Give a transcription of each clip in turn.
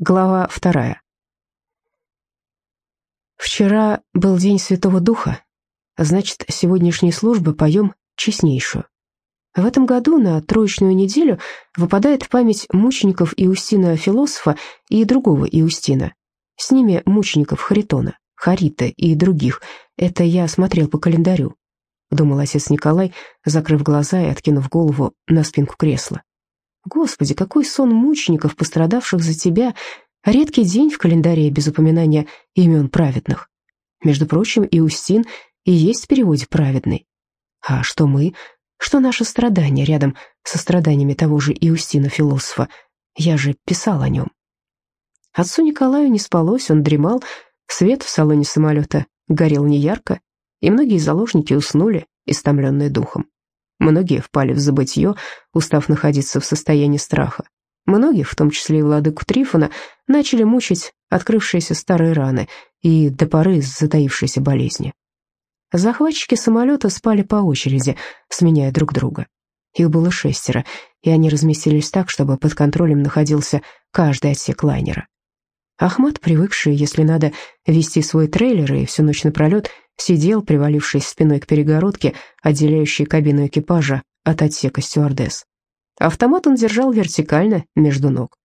Глава вторая. Вчера был день Святого Духа, значит, сегодняшней службы поем честнейшую. В этом году на Троечную неделю выпадает в память мучеников Иустина-философа и другого Иустина. С ними мучеников Харитона, Харита и других. Это я смотрел по календарю, думал отец Николай, закрыв глаза и откинув голову на спинку кресла. Господи, какой сон мучеников, пострадавших за тебя, редкий день в календаре без упоминания имен праведных. Между прочим, Иустин и есть в переводе праведный. А что мы? Что наше страдание рядом со страданиями того же Иустина-философа? Я же писал о нем. Отцу Николаю не спалось, он дремал, свет в салоне самолета горел неярко, и многие заложники уснули, истомленные духом. Многие впали в забытье, устав находиться в состоянии страха. Многие, в том числе и владыку Трифона, начали мучить открывшиеся старые раны и до поры затаившиеся болезни. Захватчики самолета спали по очереди, сменяя друг друга. Их было шестеро, и они разместились так, чтобы под контролем находился каждый отсек лайнера. Ахмат, привыкший, если надо, вести свой трейлер и всю ночь напролет сидел, привалившись спиной к перегородке, отделяющей кабину экипажа от отсека стюардесс. Автомат он держал вертикально между ног.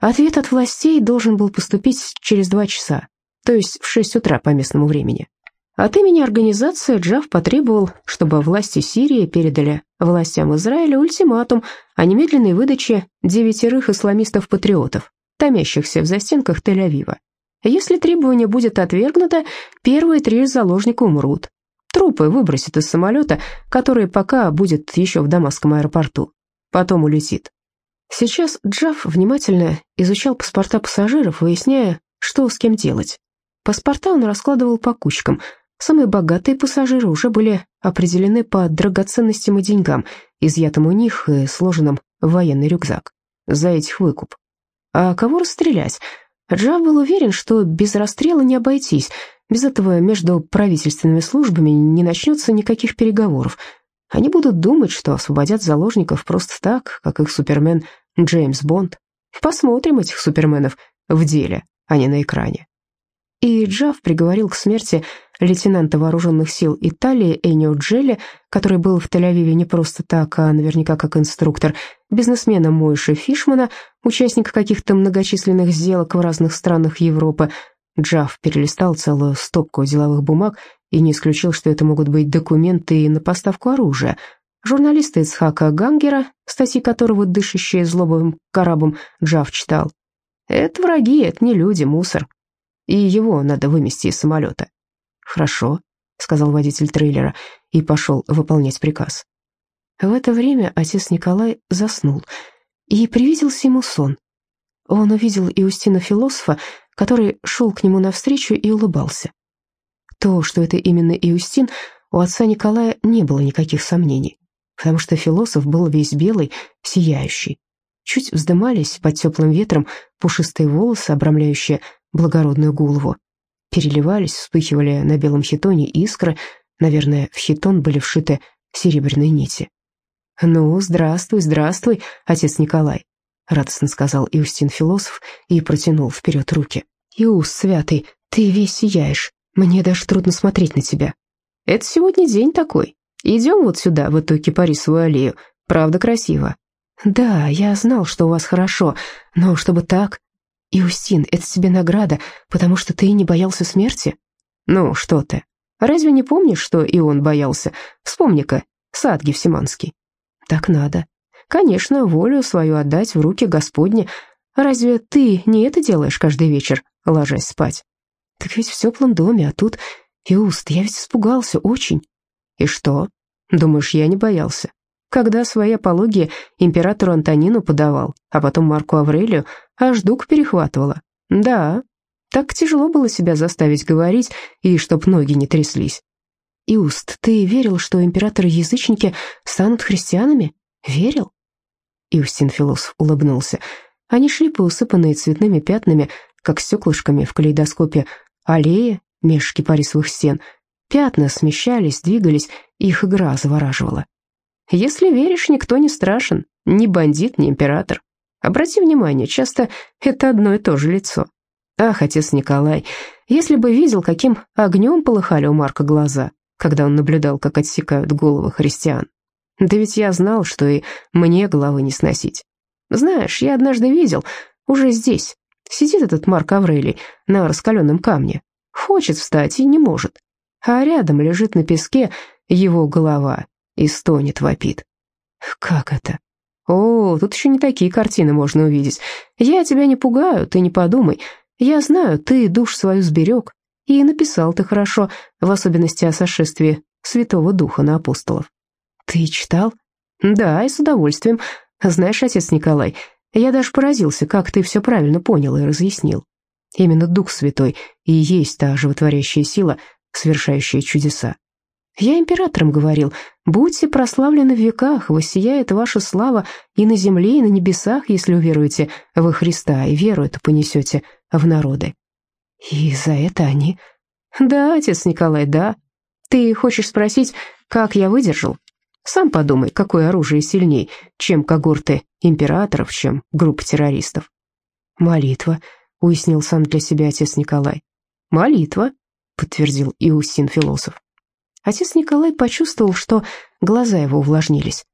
Ответ от властей должен был поступить через два часа, то есть в шесть утра по местному времени. От имени организации Джав потребовал, чтобы власти Сирии передали властям Израиля ультиматум о немедленной выдаче девятерых исламистов-патриотов, томящихся в застенках Тель-Авива. Если требование будет отвергнуто, первые три заложника умрут. Трупы выбросят из самолета, который пока будет еще в Дамасском аэропорту. Потом улетит. Сейчас Джав внимательно изучал паспорта пассажиров, выясняя, что с кем делать. Паспорта он раскладывал по кучкам. Самые богатые пассажиры уже были определены по драгоценностям и деньгам, изъятым у них и сложенным в военный рюкзак. За этих выкуп. А кого расстрелять? Джав был уверен, что без расстрела не обойтись. Без этого между правительственными службами не начнется никаких переговоров. Они будут думать, что освободят заложников просто так, как их супермен Джеймс Бонд. Посмотрим этих суперменов в деле, а не на экране. И Джав приговорил к смерти лейтенанта вооруженных сил Италии Энио Джелли, который был в Тель-Авиве не просто так, а наверняка как инструктор, бизнесмена Мойши Фишмана, участника каких-то многочисленных сделок в разных странах Европы. Джав перелистал целую стопку деловых бумаг и не исключил, что это могут быть документы на поставку оружия. Журналиста Ицхака Гангера, статьи которого дышащие злобовым карабом Джав читал. «Это враги, это не люди, мусор. И его надо вымести из самолета». «Хорошо», — сказал водитель трейлера и пошел выполнять приказ. В это время отец Николай заснул, и привиделся ему сон. Он увидел Иустина-философа, который шел к нему навстречу и улыбался. То, что это именно Иустин, у отца Николая не было никаких сомнений, потому что философ был весь белый, сияющий. Чуть вздымались под теплым ветром пушистые волосы, обрамляющие благородную голову. Переливались, вспыхивали на белом хитоне искры, наверное, в хитон были вшиты серебряные нити. «Ну, здравствуй, здравствуй, отец Николай», — радостно сказал Иустин-философ и протянул вперед руки. «Иус, святый, ты весь сияешь, мне даже трудно смотреть на тебя. Это сегодня день такой. Идем вот сюда, в эту кипарисовую аллею, правда красиво». «Да, я знал, что у вас хорошо, но чтобы так...» «Иустин, это тебе награда, потому что ты не боялся смерти?» «Ну, что ты, разве не помнишь, что и он боялся? Вспомни-ка, сад Гефсиманский». Так надо. Конечно, волю свою отдать в руки Господне. Разве ты не это делаешь каждый вечер, ложась спать? Так ведь в теплом доме, а тут... Иуст, я ведь испугался очень. И что? Думаешь, я не боялся? Когда свои апологии императору Антонину подавал, а потом Марку Аврелию, аж дух перехватывала. Да, так тяжело было себя заставить говорить, и чтоб ноги не тряслись. «Иуст, ты верил, что императоры-язычники станут христианами? Верил?» Иустин-философ улыбнулся. Они шли по усыпанной цветными пятнами, как стеклышками в калейдоскопе, аллеи меж кипарисовых стен. Пятна смещались, двигались, их игра завораживала. «Если веришь, никто не страшен, ни бандит, ни император. Обрати внимание, часто это одно и то же лицо. Ах, отец Николай, если бы видел, каким огнем полыхали у Марка глаза, когда он наблюдал, как отсекают головы христиан. Да ведь я знал, что и мне головы не сносить. Знаешь, я однажды видел, уже здесь, сидит этот Марк Аврелий на раскаленном камне, хочет встать и не может, а рядом лежит на песке его голова и стонет, вопит. Как это? О, тут еще не такие картины можно увидеть. Я тебя не пугаю, ты не подумай. Я знаю, ты душ свою сберег, и написал ты хорошо, в особенности о сошествии Святого Духа на апостолов. Ты читал? Да, и с удовольствием. Знаешь, отец Николай, я даже поразился, как ты все правильно понял и разъяснил. Именно Дух Святой и есть та животворящая сила, совершающая чудеса. Я императорам говорил, будьте прославлены в веках, воссияет ваша слава и на земле, и на небесах, если уверуете во Христа, и веру эту понесете в народы. И за это они... Да, отец Николай, да. Ты хочешь спросить, как я выдержал? Сам подумай, какое оружие сильней, чем когорты императоров, чем группа террористов. Молитва, уяснил сам для себя отец Николай. Молитва, подтвердил Иусин философ. Отец Николай почувствовал, что глаза его увлажнились.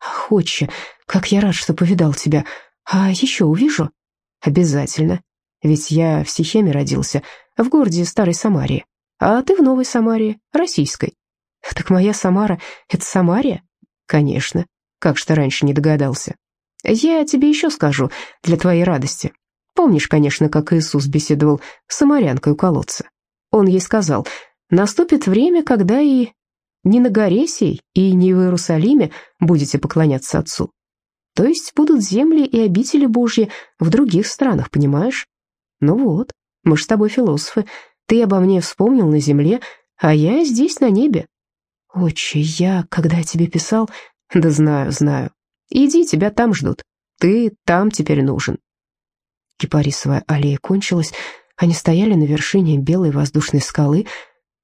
«Ах, отче, как я рад, что повидал тебя. А еще увижу?» «Обязательно. Ведь я в Сихеме родился, в городе Старой Самарии. А ты в Новой Самарии, российской». «Так моя Самара — это Самария?» «Конечно. Как ж ты раньше не догадался?» «Я тебе еще скажу, для твоей радости. Помнишь, конечно, как Иисус беседовал с самарянкой у колодца? Он ей сказал, Наступит время, когда и не на горе сей, и не в Иерусалиме будете поклоняться Отцу. То есть будут земли и обители Божьи в других странах, понимаешь? Ну вот, мы ж с тобой философы. Ты обо мне вспомнил на земле, а я здесь, на небе. Отче, я, когда тебе писал... Да знаю, знаю. Иди, тебя там ждут. Ты там теперь нужен. Кипарисовая аллея кончилась. Они стояли на вершине белой воздушной скалы,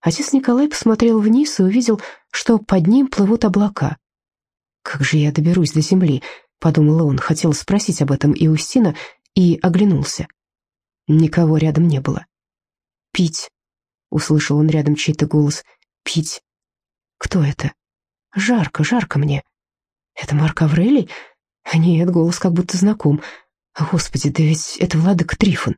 Отец Николай посмотрел вниз и увидел, что под ним плывут облака. «Как же я доберусь до земли?» — подумал он, хотел спросить об этом и Устина, и оглянулся. Никого рядом не было. «Пить!» — услышал он рядом чей-то голос. «Пить!» «Кто это?» «Жарко, жарко мне!» «Это Марк Аврелий?» «Нет, голос как будто знаком. Господи, да ведь это Владык Трифон!»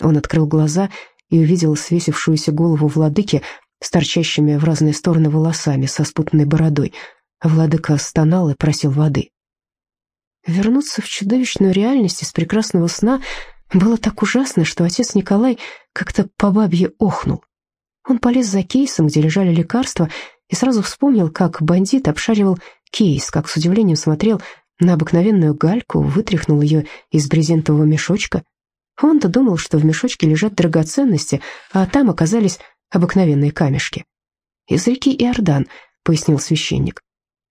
Он открыл глаза и увидел свесившуюся голову владыки с торчащими в разные стороны волосами, со спутанной бородой. Владыка стонал и просил воды. Вернуться в чудовищную реальность из прекрасного сна было так ужасно, что отец Николай как-то по бабье охнул. Он полез за кейсом, где лежали лекарства, и сразу вспомнил, как бандит обшаривал кейс, как с удивлением смотрел на обыкновенную гальку, вытряхнул ее из брезентового мешочка — он-то думал, что в мешочке лежат драгоценности, а там оказались обыкновенные камешки. «Из реки Иордан», — пояснил священник.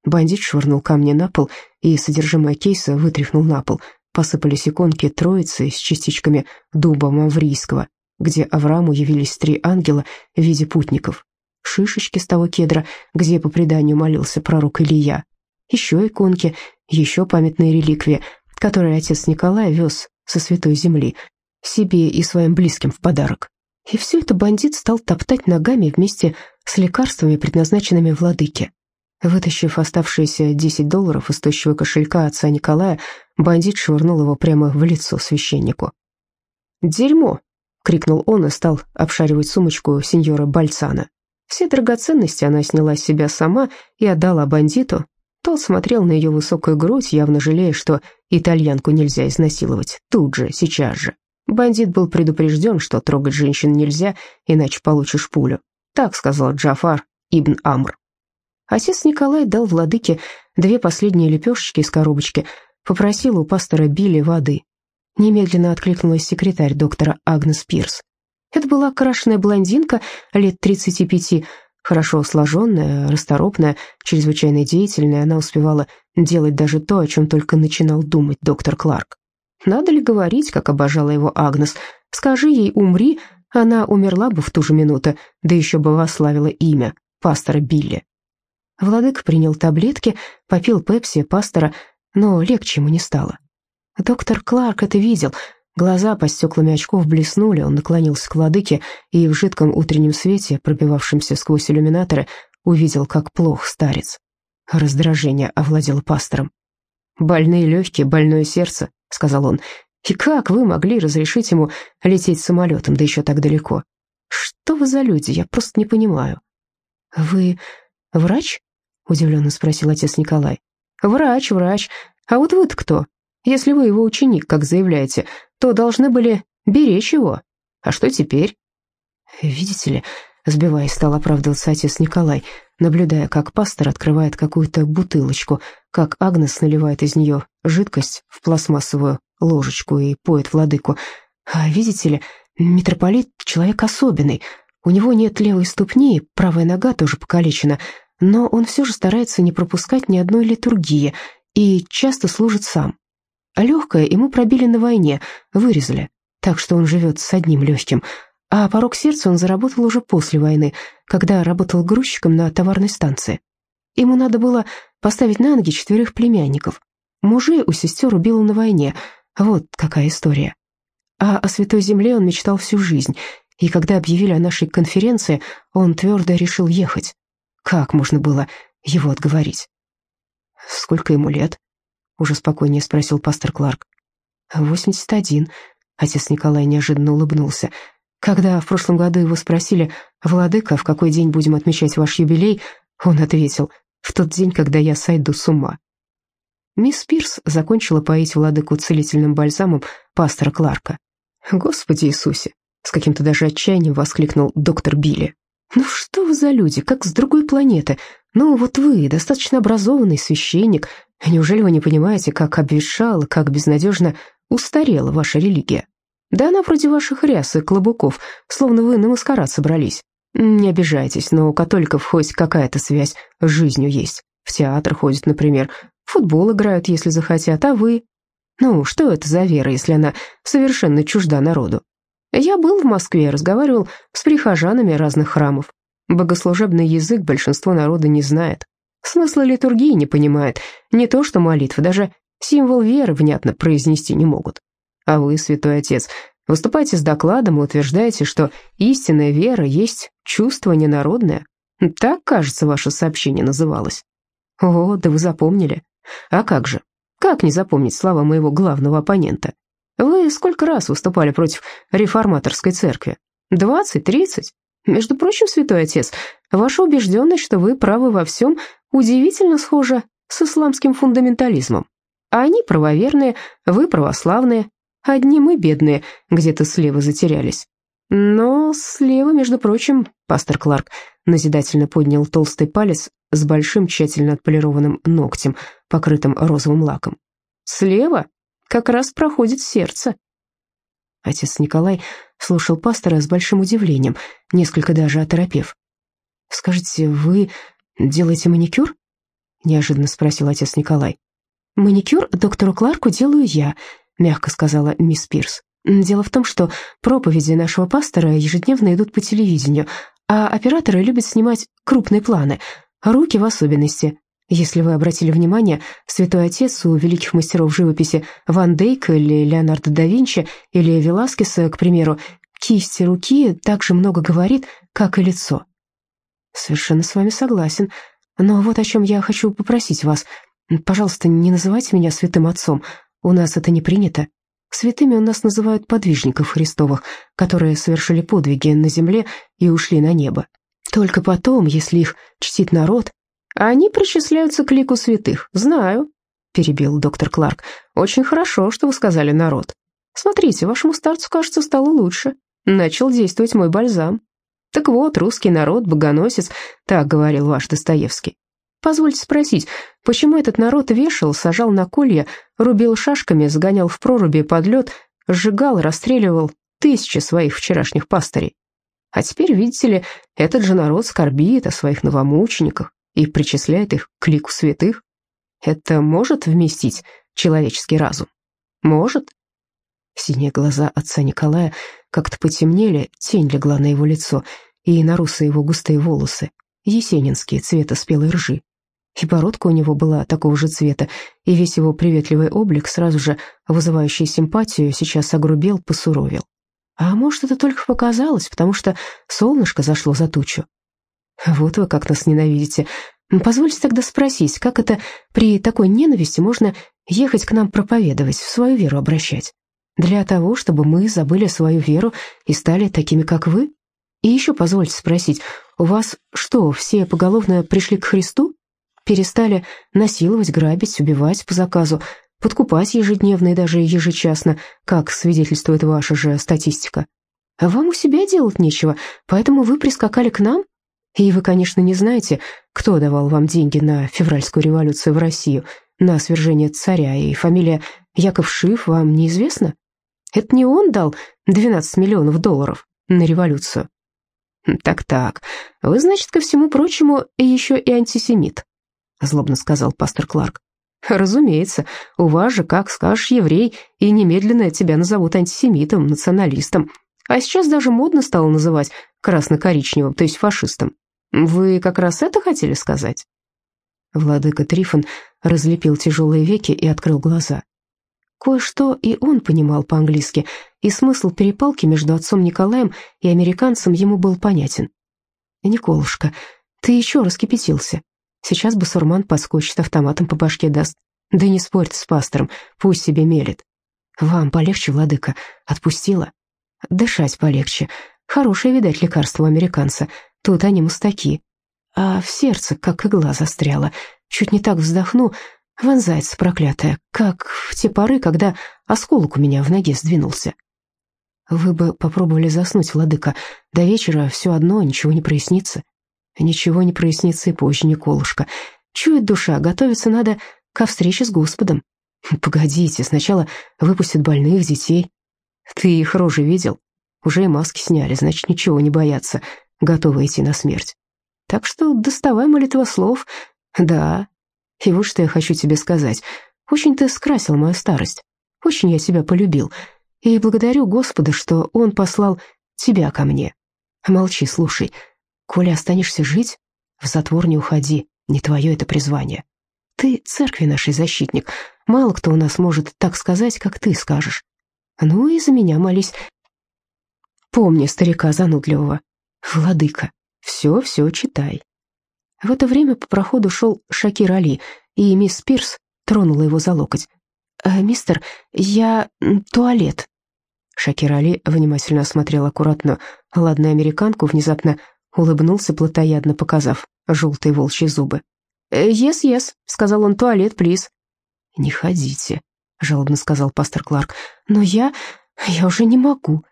Бандит швырнул камни на пол и содержимое кейса вытряхнул на пол. Посыпались иконки троицы с частичками дуба маврийского, где Аврааму явились три ангела в виде путников. Шишечки с того кедра, где по преданию молился пророк Илья. Еще иконки, еще памятные реликвии, которые отец Николай вез со святой земли, себе и своим близким в подарок. И все это бандит стал топтать ногами вместе с лекарствами, предназначенными владыке. Вытащив оставшиеся 10 долларов из тощего кошелька отца Николая, бандит швырнул его прямо в лицо священнику. «Дерьмо!» — крикнул он и стал обшаривать сумочку сеньора Бальцана. Все драгоценности она сняла с себя сама и отдала бандиту. Тот смотрел на ее высокую грудь, явно жалея, что итальянку нельзя изнасиловать тут же, сейчас же. Бандит был предупрежден, что трогать женщин нельзя, иначе получишь пулю. Так сказал Джафар Ибн Амр. Отец Николай дал владыке две последние лепешечки из коробочки, попросил у пастора Билли воды. Немедленно откликнулась секретарь доктора Агнес Пирс. Это была крашеная блондинка лет 35, хорошо сложенная, расторопная, чрезвычайно деятельная, она успевала делать даже то, о чем только начинал думать доктор Кларк. Надо ли говорить, как обожала его Агнес? Скажи ей «умри», она умерла бы в ту же минуту, да еще бы вославила имя пастора Билли. Владык принял таблетки, попил пепси пастора, но легче ему не стало. Доктор Кларк это видел. Глаза под стеклами очков блеснули, он наклонился к владыке и в жидком утреннем свете, пробивавшемся сквозь иллюминаторы, увидел, как плох старец. Раздражение овладело пастором. «Больные легкие, больное сердце», — сказал он. «И как вы могли разрешить ему лететь самолетом, да еще так далеко? Что вы за люди, я просто не понимаю». «Вы врач?» — удивленно спросил отец Николай. «Врач, врач. А вот вы-то кто? Если вы его ученик, как заявляете, то должны были беречь его. А что теперь?» «Видите ли», — сбиваясь, стал оправдываться отец Николай, наблюдая, как пастор открывает какую-то бутылочку, как Агнес наливает из нее жидкость в пластмассовую ложечку и поет владыку. «А видите ли, митрополит — человек особенный. У него нет левой ступни, правая нога тоже покалечена, но он все же старается не пропускать ни одной литургии и часто служит сам. Легкое ему пробили на войне, вырезали, так что он живет с одним легким, а порог сердца он заработал уже после войны, когда работал грузчиком на товарной станции. Ему надо было поставить на ноги четверых племянников. Мужей у сестер убило на войне, вот какая история. А о Святой Земле он мечтал всю жизнь, и когда объявили о нашей конференции, он твердо решил ехать. Как можно было его отговорить? «Сколько ему лет?» — уже спокойнее спросил пастор Кларк. «Восемьдесят один», — отец Николай неожиданно улыбнулся. Когда в прошлом году его спросили, «Владыка, в какой день будем отмечать ваш юбилей?», он ответил, «В тот день, когда я сойду с ума». Мисс Пирс закончила поить владыку целительным бальзамом пастора Кларка. «Господи Иисусе!» — с каким-то даже отчаянием воскликнул доктор Билли. «Ну что вы за люди, как с другой планеты? Ну вот вы, достаточно образованный священник. Неужели вы не понимаете, как обветшала, как безнадежно устарела ваша религия? Да она вроде ваших ряс и клобуков, словно вы на маскарад собрались. Не обижайтесь, но у католиков хоть какая-то связь с жизнью есть. В театр ходят, например, в футбол играют, если захотят, а вы? Ну, что это за вера, если она совершенно чужда народу? Я был в Москве, разговаривал с прихожанами разных храмов. Богослужебный язык большинство народа не знает. Смысла литургии не понимает. Не то что молитвы, даже символ веры внятно произнести не могут. А вы, святой отец, выступаете с докладом и утверждаете, что истинная вера есть чувство ненародное. Так, кажется, ваше сообщение называлось. О, да вы запомнили. А как же? Как не запомнить слова моего главного оппонента? Вы сколько раз выступали против реформаторской церкви? Двадцать, тридцать? Между прочим, святой отец, ваша убежденность, что вы правы во всем, удивительно схожа с исламским фундаментализмом. Они правоверные, вы православные, одни мы бедные, где-то слева затерялись. Но слева, между прочим, пастор Кларк назидательно поднял толстый палец с большим тщательно отполированным ногтем, покрытым розовым лаком. Слева как раз проходит сердце. Отец Николай слушал пастора с большим удивлением, несколько даже оторопев. «Скажите, вы делаете маникюр?» — неожиданно спросил отец Николай. «Маникюр доктору Кларку делаю я», — мягко сказала мисс Пирс. «Дело в том, что проповеди нашего пастора ежедневно идут по телевидению, а операторы любят снимать крупные планы, руки в особенности. Если вы обратили внимание, Святой Отец у великих мастеров живописи Ван Дейка или Леонардо да Винчи или Веласкеса, к примеру, кисти руки так же много говорит, как и лицо. Совершенно с вами согласен. Но вот о чем я хочу попросить вас. Пожалуйста, не называйте меня святым отцом. У нас это не принято. Святыми у нас называют подвижников Христовых, которые совершили подвиги на земле и ушли на небо. Только потом, если их чтит народ, они причисляются к лику святых. Знаю, перебил доктор Кларк. Очень хорошо, что вы сказали народ. Смотрите, вашему старцу, кажется, стало лучше. Начал действовать мой бальзам. Так вот, русский народ, богоносец, так говорил ваш Достоевский. Позвольте спросить, почему этот народ вешал, сажал на колья, рубил шашками, загонял в проруби под лед, сжигал, расстреливал тысячи своих вчерашних пастырей? А теперь, видите ли, этот же народ скорбит о своих новомучениках, и причисляет их к лику святых? Это может вместить человеческий разум? Может? Синие глаза отца Николая как-то потемнели, тень легла на его лицо и на русые его густые волосы, есенинские цвета спелой ржи. И бородка у него была такого же цвета, и весь его приветливый облик, сразу же вызывающий симпатию, сейчас огрубел, посуровил. А может, это только показалось, потому что солнышко зашло за тучу. Вот вы как нас ненавидите. Позвольте тогда спросить, как это при такой ненависти можно ехать к нам проповедовать, в свою веру обращать? Для того, чтобы мы забыли свою веру и стали такими, как вы? И еще позвольте спросить, у вас что, все поголовно пришли к Христу? Перестали насиловать, грабить, убивать по заказу, подкупать ежедневно и даже ежечасно, как свидетельствует ваша же статистика? Вам у себя делать нечего, поэтому вы прискакали к нам? И вы, конечно, не знаете, кто давал вам деньги на февральскую революцию в Россию, на свержение царя, и фамилия Яков Шиф вам неизвестна? Это не он дал 12 миллионов долларов на революцию? «Так-так, вы, значит, ко всему прочему, еще и антисемит», — злобно сказал пастор Кларк. «Разумеется, у вас же, как скажешь, еврей, и немедленно тебя назовут антисемитом, националистом. А сейчас даже модно стало называть красно-коричневым, то есть фашистом. Вы как раз это хотели сказать?» Владыка Трифон разлепил тяжелые веки и открыл глаза. Кое-что и он понимал по-английски, и смысл перепалки между отцом Николаем и американцем ему был понятен. «Николушка, ты еще раскипятился. Сейчас басурман подскочит, автоматом по башке даст. Да не спорь с пастором, пусть себе мелет. Вам полегче, владыка, отпустила? Дышать полегче. Хорошее, видать, лекарство американца. Тут они мустаки. А в сердце, как игла застряла. Чуть не так вздохну, вонзается проклятая, как в те поры, когда осколок у меня в ноге сдвинулся. Вы бы попробовали заснуть, владыка. До вечера все одно, ничего не прояснится. Ничего не прояснится и позже, Николушка. Чует душа, готовиться надо ко встрече с Господом. Погодите, сначала выпустят больных, детей. Ты их рожи видел? Уже и маски сняли, значит, ничего не боятся, готовы идти на смерть. Так что доставай молитва слов. Да, и вот что я хочу тебе сказать. Очень ты скрасил мою старость. Очень я тебя полюбил. И благодарю Господа, что Он послал тебя ко мне. Молчи, слушай. Коли останешься жить, в затвор не уходи, не твое это призвание. Ты церкви нашей защитник. Мало кто у нас может так сказать, как ты скажешь. Ну и за меня молись. Помни старика занудливого. Владыка, все-все читай. В это время по проходу шел Шакир Али, и мисс Пирс тронула его за локоть. «Э, «Мистер, я... туалет». Шакир Али внимательно осмотрел аккуратную ладную американку, внезапно улыбнулся плотоядно, показав желтые волчьи зубы. «Ес, «Э, ес», — сказал он, — «туалет, плиз». «Не ходите», — жалобно сказал пастор Кларк. «Но я... я уже не могу».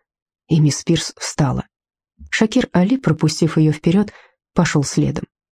И мисс Пирс встала. Шакир Али, пропустив ее вперед, пошел следом.